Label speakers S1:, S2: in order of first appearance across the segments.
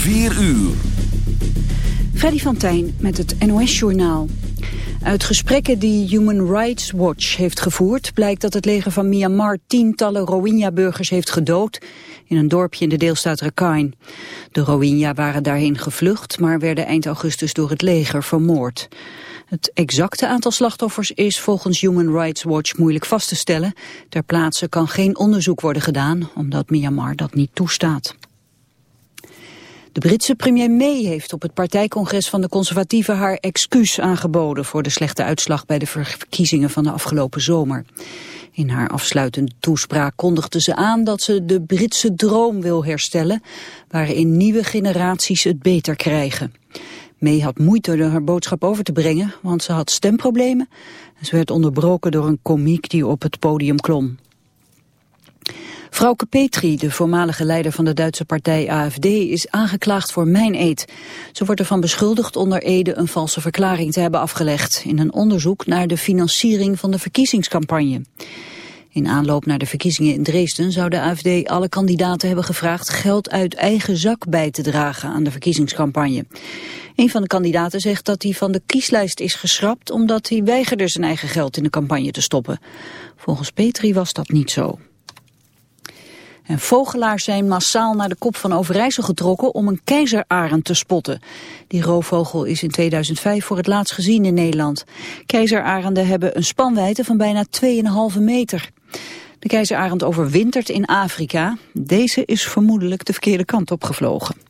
S1: 4 uur.
S2: Freddy van Tijn met het NOS-journaal. Uit gesprekken die Human Rights Watch heeft gevoerd... blijkt dat het leger van Myanmar tientallen Rohingya-burgers heeft gedood... in een dorpje in de deelstaat Rakhine. De Rohingya waren daarheen gevlucht... maar werden eind augustus door het leger vermoord. Het exacte aantal slachtoffers is volgens Human Rights Watch moeilijk vast te stellen. Ter plaatse kan geen onderzoek worden gedaan, omdat Myanmar dat niet toestaat. De Britse premier May heeft op het partijcongres van de conservatieven haar excuus aangeboden voor de slechte uitslag bij de verkiezingen van de afgelopen zomer. In haar afsluitende toespraak kondigde ze aan dat ze de Britse droom wil herstellen, waarin nieuwe generaties het beter krijgen. May had moeite haar boodschap over te brengen, want ze had stemproblemen en ze werd onderbroken door een komiek die op het podium klom. Frauke Petri, de voormalige leider van de Duitse partij AFD, is aangeklaagd voor mijn-eed. Ze wordt ervan beschuldigd onder Ede een valse verklaring te hebben afgelegd... in een onderzoek naar de financiering van de verkiezingscampagne. In aanloop naar de verkiezingen in Dresden zou de AFD alle kandidaten hebben gevraagd geld uit eigen zak bij te dragen aan de verkiezingscampagne. Een van de kandidaten zegt dat hij van de kieslijst is geschrapt omdat hij weigerde zijn eigen geld in de campagne te stoppen. Volgens Petri was dat niet zo. En vogelaars zijn massaal naar de kop van Overijssel getrokken om een keizerarend te spotten. Die roofvogel is in 2005 voor het laatst gezien in Nederland. Keizerarenden hebben een spanwijdte van bijna 2,5 meter. De keizerarend overwintert in Afrika. Deze is vermoedelijk de verkeerde kant op gevlogen.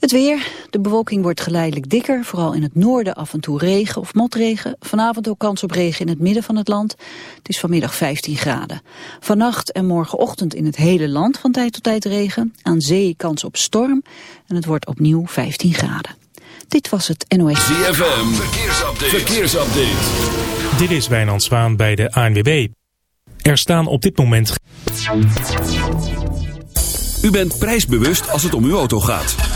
S2: Het weer. De bewolking wordt geleidelijk dikker. Vooral in het noorden af en toe regen of motregen. Vanavond ook kans op regen in het midden van het land. Het is vanmiddag 15 graden. Vannacht en morgenochtend in het hele land van tijd tot tijd regen. Aan zee kans op storm. En het wordt opnieuw 15 graden. Dit was het NOS.
S1: ZFM. Verkeersupdate. Verkeersupdate.
S3: Dit is Wijnand Zwaan bij de ANWB. Er staan op dit moment...
S1: U bent prijsbewust als het om uw auto gaat.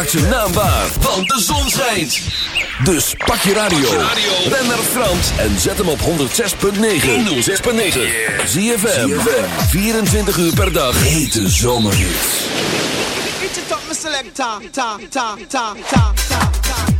S4: Maak zijn naam waar, want de zon schijnt. Dus pak je radio. Ben naar Frans en zet hem op 106.9. 106.9. ZFM. 24 uur per dag. Hete zomerhits.
S5: It's a top, my selector. Ta, ta, ta, ta, ta, ta,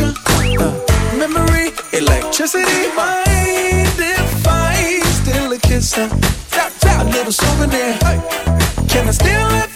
S6: It. Uh, memory, electricity. Mind if I steal a kiss? Uh, tap, tap, a little souvenir. Can I steal it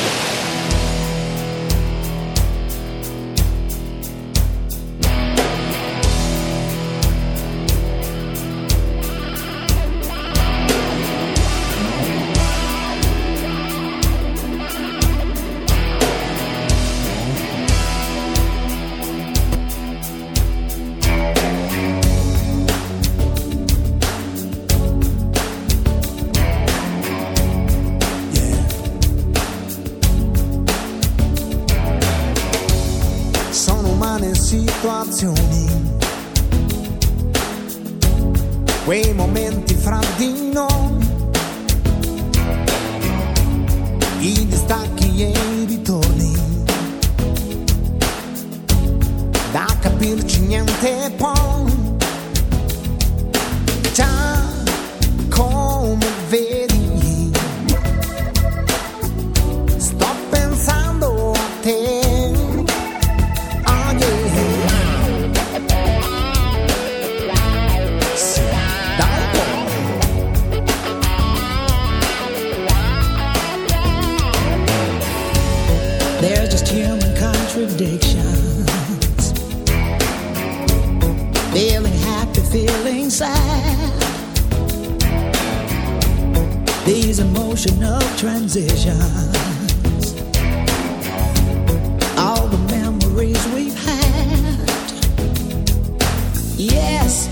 S7: Yes,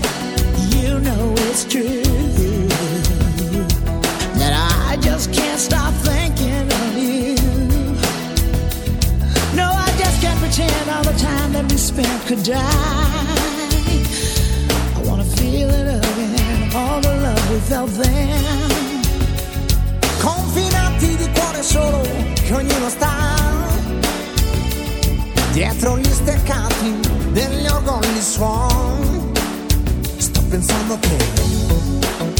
S7: you know it's true. That I just can't stop thinking of you. No, I just can't pretend all the time that we spent could die. I wanna feel it again, all the love we felt then.
S8: confinati di cuore solo che ognuno sta dietro gli steccati degli orgogli suon sto